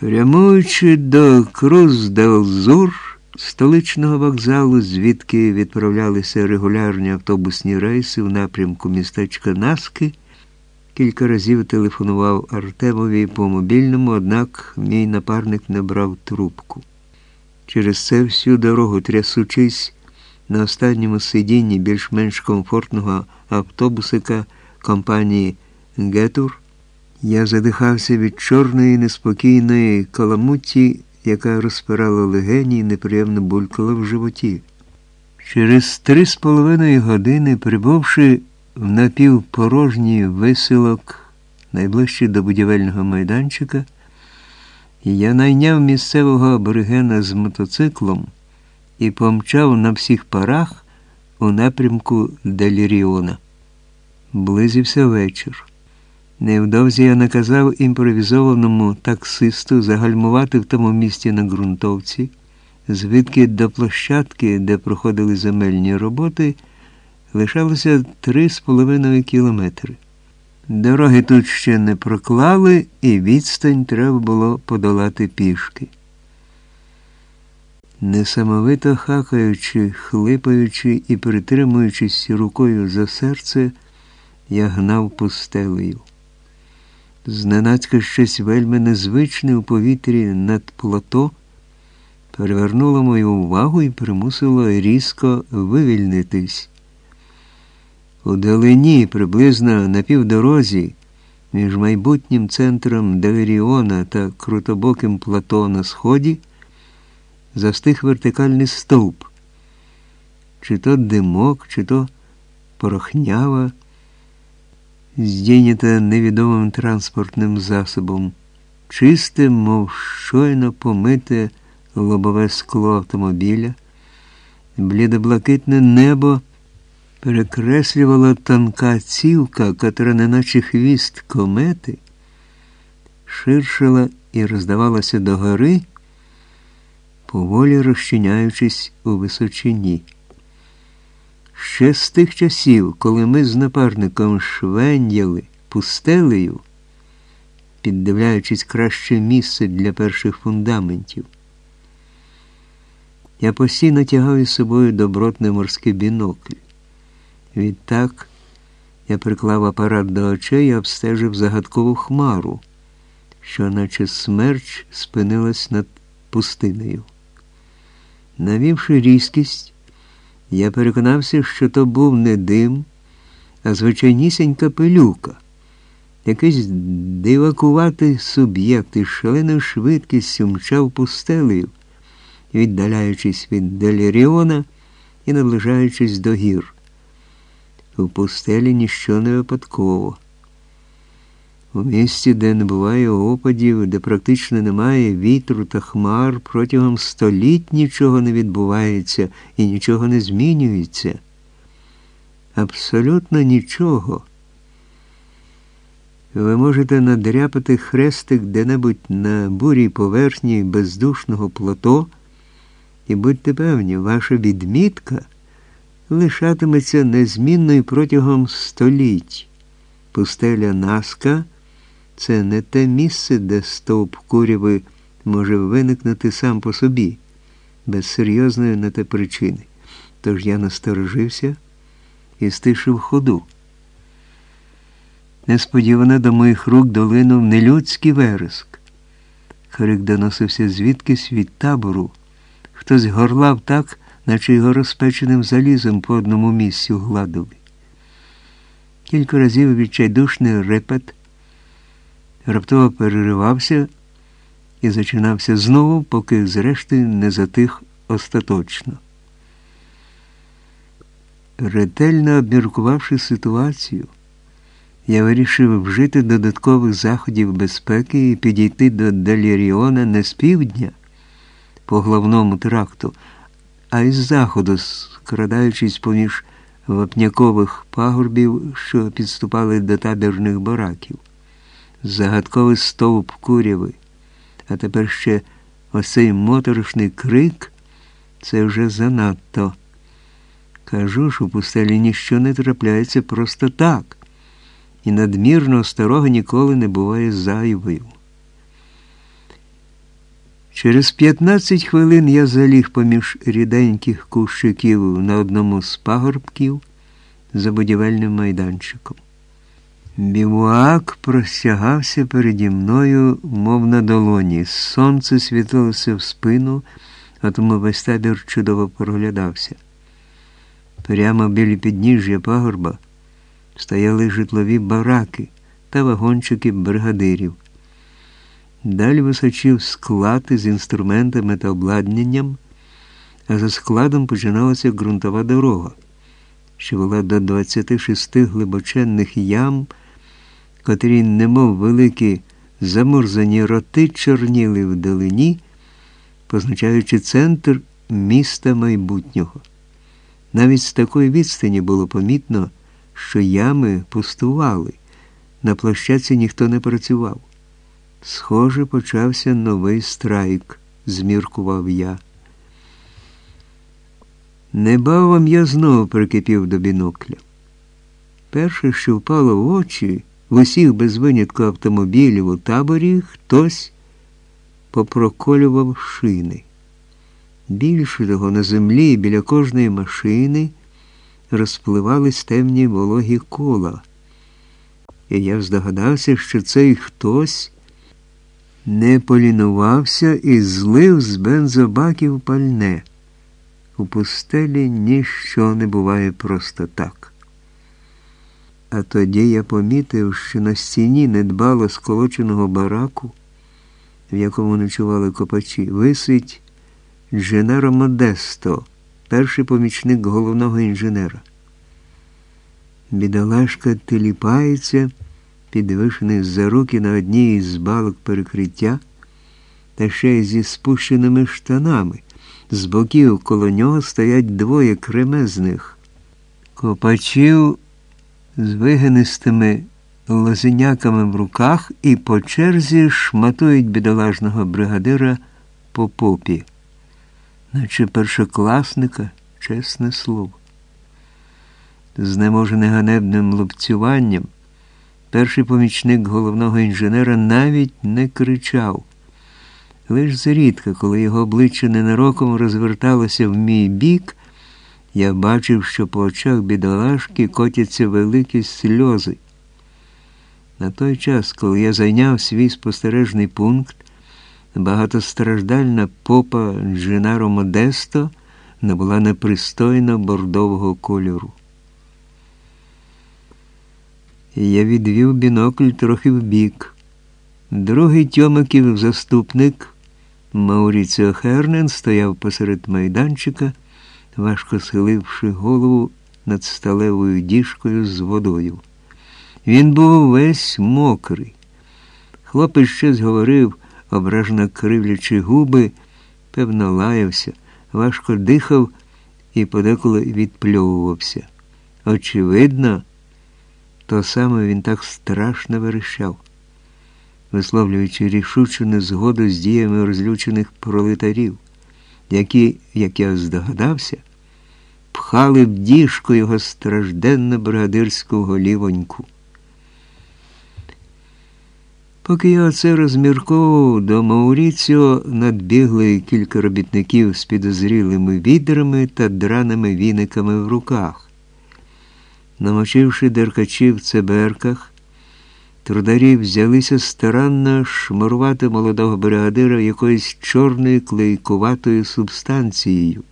Прямуючи до Круз-Делзур, столичного вокзалу, звідки відправлялися регулярні автобусні рейси в напрямку містечка Наски, кілька разів телефонував Артемові по мобільному, однак мій напарник не брав трубку. Через це всю дорогу, трясучись на останньому сидінні більш-менш комфортного автобусика компанії Гетур, я задихався від чорної неспокійної каламутті, яка розпирала легені і неприємно булькала в животі. Через три з половиною години, прибувши в напівпорожній висилок найближче до будівельного майданчика, я найняв місцевого аборигена з мотоциклом і помчав на всіх парах у напрямку Деліріона. Близився вечір. Невдовзі я наказав імпровізованому таксисту загальмувати в тому місці на ґрунтовці, звідки до площадки, де проходили земельні роботи, лишалося три з половиною кілометри. Дороги тут ще не проклали, і відстань треба було подолати пішки. Несамовито хакаючи, хлипаючи і притримуючись рукою за серце, я гнав пустелею. Зненацька щось вельми незвичне у повітрі над плато перевернуло мою увагу і примусило різко вивільнитись. У далині, приблизно на півдорозі, між майбутнім центром Делеріона та крутобоким плато на сході, застиг вертикальний стовп, чи то димок, чи то порохнява здійнята невідомим транспортним засобом, чисте, мов щойно помите лобове скло автомобіля, блідоблакитне небо перекреслювала тонка цівка, котра, неначе хвіст комети, ширшила і роздавалася догори, поволі розчиняючись у височині. Ще з тих часів, коли ми з напарником швендяли пустелею, піддивляючись краще місце для перших фундаментів, я постійно тягав із собою добротний морський бінокль. Відтак я приклав апарат до очей і обстежив загадкову хмару, що, наче смерч, спинилась над пустинею. Навівши різкість, я переконався, що то був не дим, а звичайнісінька пилюка, якийсь дивакуватий суб'єкт із шаленою швидкістю мчав пустелею, віддаляючись від Деліріона і наближаючись до гір. У пустелі ніщо не випадково. У місті, де не буває опадів, де практично немає вітру та хмар, протягом століть нічого не відбувається і нічого не змінюється. Абсолютно нічого. Ви можете надряпати хрестик де-небудь на бурій поверхні бездушного плато, і будьте певні, ваша відмітка лишатиметься незмінною протягом століть. Пустеля Наска – це не те місце, де стовп куряви може виникнути сам по собі, без серйозної на те причини. Тож я насторожився і стишив ходу. Несподівано до моїх рук долинув нелюдський вереск. Крик доносився звідкись від табору. Хтось горлав так, наче його розпеченим залізом по одному місцю гладили. Кілька разів відчайдушний репет раптово переривався і зачинався знову, поки зрештою не затих остаточно. Ретельно обміркувавши ситуацію, я вирішив вжити додаткових заходів безпеки і підійти до Деліріона не з півдня по головному тракту, а із заходу, скрадаючись поміж вапнякових пагорбів, що підступали до табірних бараків загадковий стовп куряви, а тепер ще оцей моторошний крик це вже занадто. Кажу ж, у пустелі ніщо не трапляється просто так, і надмірно старого ніколи не буває зайвою. Через 15 хвилин я заліг поміж ріденьких кущиків на одному з пагорбків за будівельним майданчиком. Бівуак простягався переді мною, мов на долоні. Сонце світилося в спину, а тому весь табір чудово проглядався. Прямо біля підніжжя пагорба стояли житлові бараки та вагончики бригадирів. Далі височив склад із інструментами та обладнанням, а за складом починалася ґрунтова дорога, що вела до 26 глибоченних ям, котрі, немов великі замурзані роти, чорніли вдалині, позначаючи центр міста майбутнього. Навіть з такої відстані було помітно, що ями пустували, на площаці ніхто не працював. Схоже, почався новий страйк, зміркував я. Небавом я знову прикипів до бінокля. Перше, що впало в очі, в усіх без винятку автомобілів у таборі хтось попроколював шини. Більше того, на землі біля кожної машини розпливались темні вологі кола. І я здогадався, що цей хтось не полінувався і злив з бензобаків пальне. У пустелі ніщо не буває просто так. А тоді я помітив, що на стіні недбало сколоченого бараку, в якому ночували копачі, висить Дженеро Модесто, перший помічник головного інженера. Бідолашка тиліпається підвишений за руки на одній із балок перекриття, та ще й зі спущеними штанами. З боків коло нього стоять двоє кремезних копачів з вигинистими лозеняками в руках і по черзі шматують бідолажного бригадира по попі, наче першокласника, чесне слово. Знеможене ганебним лупцюванням. Перший помічник головного інженера навіть не кричав. Лиш зрідка, коли його обличчя ненароком розверталося в мій бік, я бачив, що по очах бідолашки котяться великі сльози. На той час, коли я зайняв свій спостережний пункт, багатостраждальна попа Дженаро Модесто набула непристойно бордового кольору. Я відвів бінокль трохи вбік. Другий Тьомиків заступник Мауріціо Хернен стояв посеред майданчика, важко схиливши голову над сталевою діжкою з водою. Він був весь мокрий. Хлопець щось говорив, ображено кривлячи губи, певно, лаявся, важко дихав і подеколи відпльовувався. Очевидно, то саме він так страшно верещав, висловлюючи рішучу незгоду з діями розлючених пролетарів, які, як я здогадався, пхали в діжку його стражденну бригадирську голівоньку. Поки я оце розмірковував, до Мауріціо надбігли кілька робітників з підозрілими відрами та драними віниками в руках. Намочивши деркачів в цеберках, трударі взялися старанно шмурувати молодого бригадира якоюсь чорною клейкуватою субстанцією.